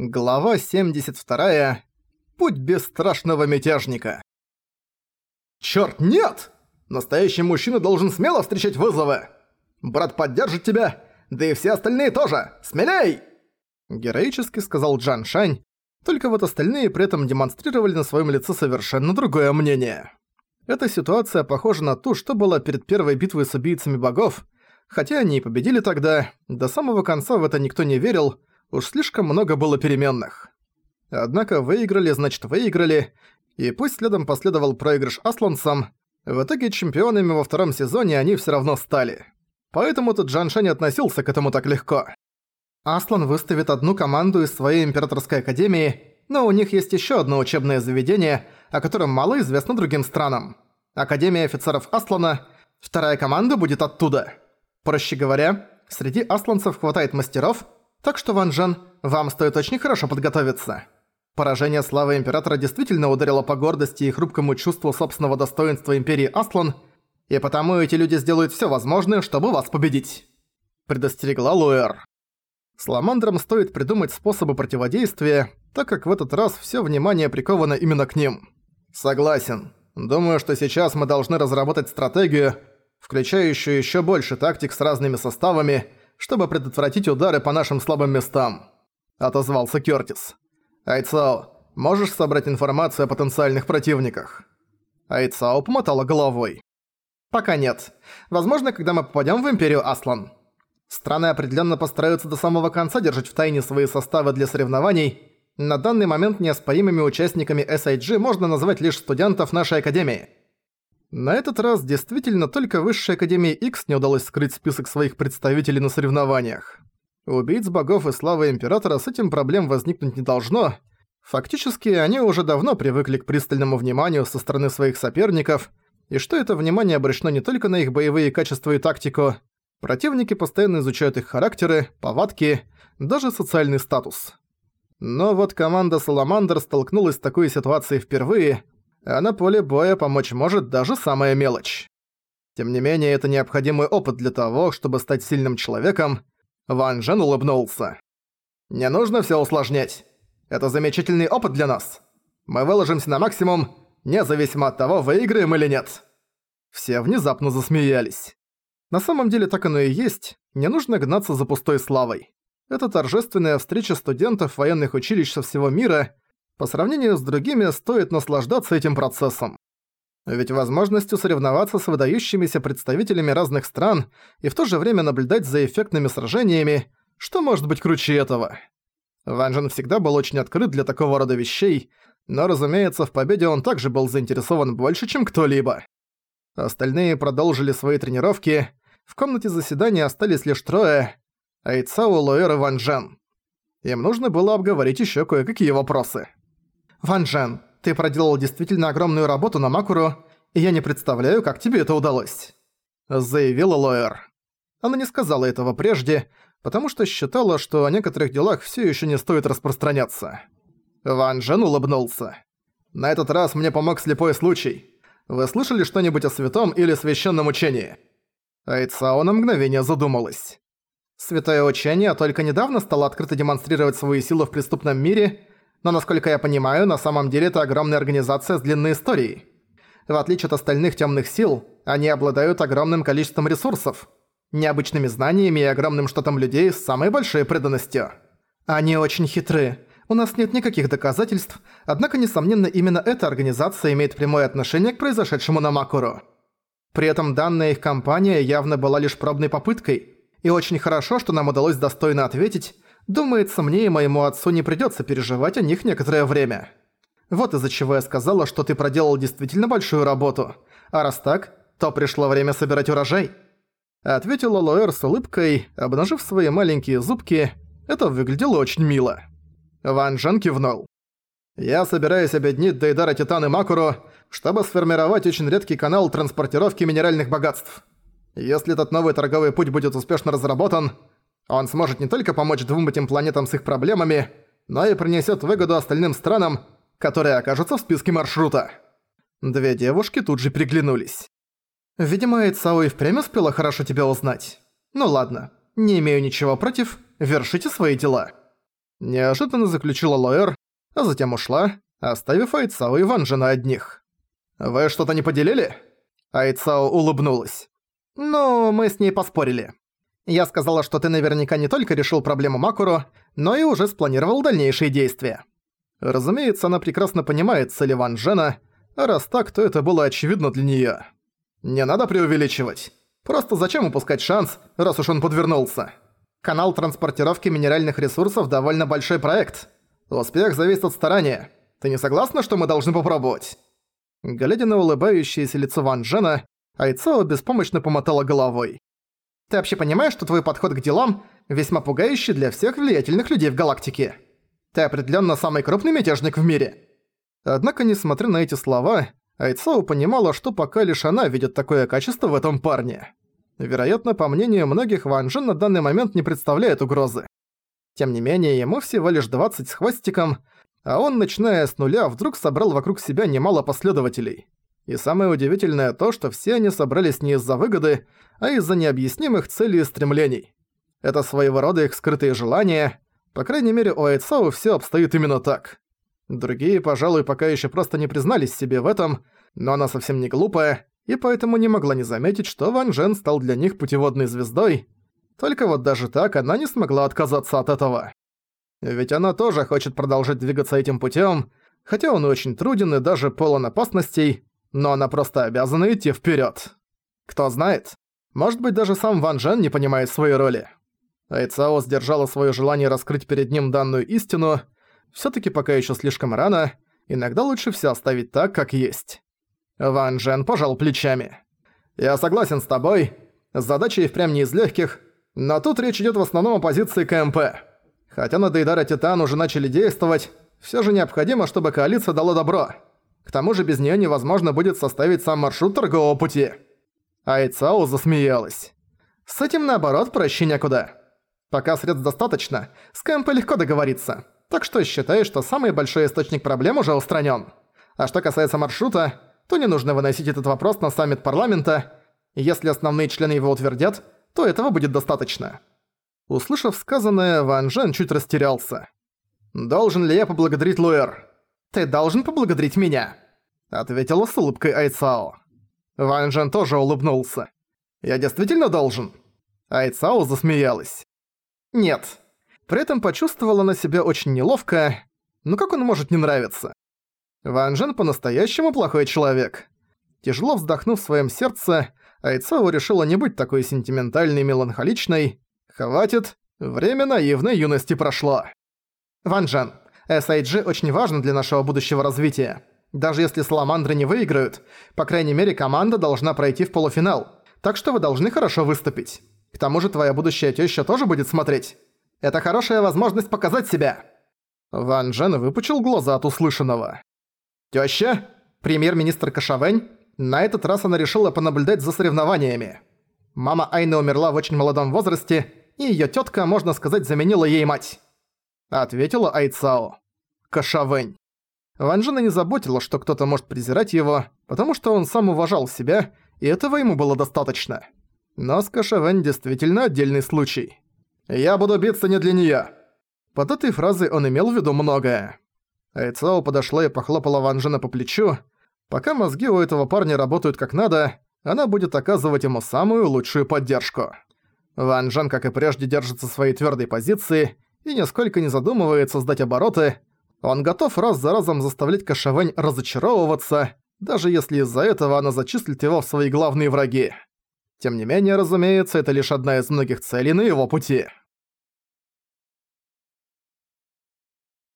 Глава 72. Путь бесстрашного мятежника. «Чёрт, нет! Настоящий мужчина должен смело встречать вызовы! Брат поддержит тебя, да и все остальные тоже! Смелей!» Героически сказал Джан Шань, только вот остальные при этом демонстрировали на своем лице совершенно другое мнение. Эта ситуация похожа на ту, что была перед первой битвой с убийцами богов, хотя они и победили тогда, до самого конца в это никто не верил, Уж слишком много было переменных. Однако выиграли, значит выиграли, и пусть следом последовал проигрыш Асланцам, в итоге чемпионами во втором сезоне они всё равно стали. Поэтому-то Джан Шань относился к этому так легко. Аслан выставит одну команду из своей императорской академии, но у них есть ещё одно учебное заведение, о котором мало известно другим странам. Академия офицеров Аслана, вторая команда будет оттуда. Проще говоря, среди асланцев хватает мастеров, так что, Ван Жен, вам стоит очень хорошо подготовиться. Поражение славы Императора действительно ударило по гордости и хрупкому чувству собственного достоинства Империи Аслан, и потому эти люди сделают всё возможное, чтобы вас победить. Предостерегла Луэр. Саламандрам стоит придумать способы противодействия, так как в этот раз всё внимание приковано именно к ним. Согласен. Думаю, что сейчас мы должны разработать стратегию, включающую ещё больше тактик с разными составами, чтобы предотвратить удары по нашим слабым местам», — отозвался Кёртис. «Айцао, можешь собрать информацию о потенциальных противниках?» Айцао помотала головой. «Пока нет. Возможно, когда мы попадём в Империю Аслан. Страны определённо постараются до самого конца держать в тайне свои составы для соревнований. На данный момент неоспоримыми участниками SIG можно назвать лишь студентов нашей Академии. На этот раз действительно только Высшей Академии X не удалось скрыть список своих представителей на соревнованиях. Убийц богов и славы Императора с этим проблем возникнуть не должно. Фактически, они уже давно привыкли к пристальному вниманию со стороны своих соперников, и что это внимание обращено не только на их боевые качества и тактику, противники постоянно изучают их характеры, повадки, даже социальный статус. Но вот команда Саламандр столкнулась с такой ситуацией впервые – а на поле боя помочь может даже самая мелочь. Тем не менее, это необходимый опыт для того, чтобы стать сильным человеком. Ван Жен улыбнулся. «Не нужно все усложнять. Это замечательный опыт для нас. Мы выложимся на максимум, независимо от того, выиграем или нет». Все внезапно засмеялись. На самом деле так оно и есть, не нужно гнаться за пустой славой. Это торжественная встреча студентов военных училищ со всего мира – по сравнению с другими стоит наслаждаться этим процессом. Ведь возможностью соревноваться с выдающимися представителями разных стран и в то же время наблюдать за эффектными сражениями, что может быть круче этого? Ван Джен всегда был очень открыт для такого рода вещей, но, разумеется, в победе он также был заинтересован больше, чем кто-либо. Остальные продолжили свои тренировки, в комнате заседания остались лишь трое – Айцао, Луэр и Ван Джен. Им нужно было обговорить еще кое-какие вопросы. «Ван Джен, ты проделал действительно огромную работу на Макуру, и я не представляю, как тебе это удалось», — заявила Лоэр. Она не сказала этого прежде, потому что считала, что о некоторых делах всё ещё не стоит распространяться. Ван Джен улыбнулся. «На этот раз мне помог слепой случай. Вы слышали что-нибудь о святом или священном учении?» Айцао на мгновение задумалась. Святое учение только недавно стало открыто демонстрировать свою силу в преступном мире но, насколько я понимаю, на самом деле это огромная организация с длинной историей. В отличие от остальных темных сил, они обладают огромным количеством ресурсов, необычными знаниями и огромным штатом людей с самой большой преданностью. Они очень хитры. У нас нет никаких доказательств, однако, несомненно, именно эта организация имеет прямое отношение к произошедшему на Макуру. При этом данная их компания явно была лишь пробной попыткой, и очень хорошо, что нам удалось достойно ответить, Думается, мне и моему отцу не придётся переживать о них некоторое время. Вот из-за чего я сказала, что ты проделал действительно большую работу. А раз так, то пришло время собирать урожай». Ответила Лоэр с улыбкой, обнажив свои маленькие зубки. Это выглядело очень мило. Ван Джен кивнул. «Я собираюсь объединить Дейдара Титан и Макуру, чтобы сформировать очень редкий канал транспортировки минеральных богатств. Если этот новый торговый путь будет успешно разработан, он сможет не только помочь двум этим планетам с их проблемами, но и принесет выгоду остальным странам, которые окажутся в списке маршрута. Две девушки тут же приглянулись. Видимо, Эйцао и впрямь успела хорошо тебя узнать. Ну ладно, не имею ничего против, вершите свои дела. Неожиданно заключила Лоэр, а затем ушла, оставив Айцао и Ван Джена одних. «Вы что-то не поделили?» Айцао улыбнулась. «Ну, мы с ней поспорили. Я сказала, что ты наверняка не только решил проблему Макуру, но и уже спланировал дальнейшие действия». Разумеется, она прекрасно понимает цели Ван Джена, а раз так, то это было очевидно для неё. Не надо преувеличивать. Просто зачем упускать шанс, раз уж он подвернулся? Канал транспортировки минеральных ресурсов довольно большой проект. Успех зависит от старания. Ты не согласна, что мы должны попробовать?» Глядя на улыбающееся лицо Ван Джена, Айцао беспомощно помотала головой. «Ты вообще понимаешь, что твой подход к делам весьма пугающий для всех влиятельных людей в галактике? Ты определенно самый крупный мятежник в мире». Однако, несмотря на эти слова, Айцао понимала, что пока лишь она видит такое качество в этом парне. Вероятно, по мнению многих, Ван Джен на данный момент не представляет угрозы. Тем не менее, ему всего лишь 20 с хвостиком, а он, начиная с нуля, вдруг собрал вокруг себя немало последователей. И самое удивительное то, что все они собрались не из-за выгоды, а из-за необъяснимых целей и стремлений. Это своего рода их скрытые желания. По крайней мере, у Айцао всё обстоит именно так. Другие, пожалуй, пока еще просто не признались себе в этом, но она совсем не глупая, и поэтому не могла не заметить, что Ван Джен стал для них путеводной звездой. Только вот даже так она не смогла отказаться от этого. Ведь она тоже хочет продолжать двигаться этим путем, хотя он очень труден и даже полон опасностей, но она просто обязана идти вперед. Кто знает, может быть даже сам Ван Джен не понимает своей роли. Айцао сдержала свое желание раскрыть перед ним данную истину, Всё-таки пока ещё слишком рано, иногда лучше всё оставить так, как есть. Ван Джен пожал плечами. «Я согласен с тобой. Задача и впрямь не из легких, но тут речь идёт в основном о позиции КМП. Хотя на Дейдара Титан уже начали действовать, всё же необходимо, чтобы коалиция дала добро. К тому же без неё невозможно будет составить сам маршрут торгового пути». Айцао засмеялась. «С этим наоборот проще некуда. Пока средств достаточно, с КМП легко договориться. Так что считаю, что самый большой источник проблем уже устранен. А что касается маршрута, то не нужно выносить этот вопрос на саммит парламента. Если основные члены его утвердят, то этого будет достаточно. Услышав сказанное, Ван Жен чуть растерялся. «Должен ли я поблагодарить Луэр?» «Ты должен поблагодарить меня», — ответила с улыбкой Айцао. Ван Жен тоже улыбнулся. «Я действительно должен?» Айцао засмеялась. «Нет, при этом почувствовала на себя очень неловко, но как он может не нравиться? Ван Джен по-настоящему плохой человек. Тяжело вздохнув в своем сердце, Айцао решила не быть такой сентиментальной и меланхоличной. Хватит, время наивной юности прошло. Ван Джен, SIG очень важно для нашего будущего развития. Даже если Саламандры не выиграют, по крайней мере команда должна пройти в полуфинал, так что вы должны хорошо выступить. К тому же твоя будущая тёща тоже будет смотреть. Это хорошая возможность показать себя!» Ван Джен выпучил глаза от услышанного. «Тёща? Премьер-министр Кашавэнь? На этот раз она решила понаблюдать за соревнованиями. Мама Айны умерла в очень молодом возрасте, и её тётка, можно сказать, заменила ей мать». Ответила Айцао. Кашавэнь. Ван Джена не заботило, что кто-то может презирать его, потому что он сам уважал себя, и этого ему было достаточно. Но с Кашавэнь действительно отдельный случай. «Я буду биться не для неё». Под этой фразой он имел в виду многое. Айцао подошла и похлопала Ван Джена по плечу. Пока мозги у этого парня работают как надо, она будет оказывать ему самую лучшую поддержку. Ван Джен, как и прежде, держится своей твёрдой позиции и нисколько не задумывается сдать обороты. Он готов раз за разом заставлять Кашавэнь разочаровываться, даже если из-за этого она зачислит его в свои главные враги. Тем не менее, разумеется, это лишь одна из многих целей на его пути.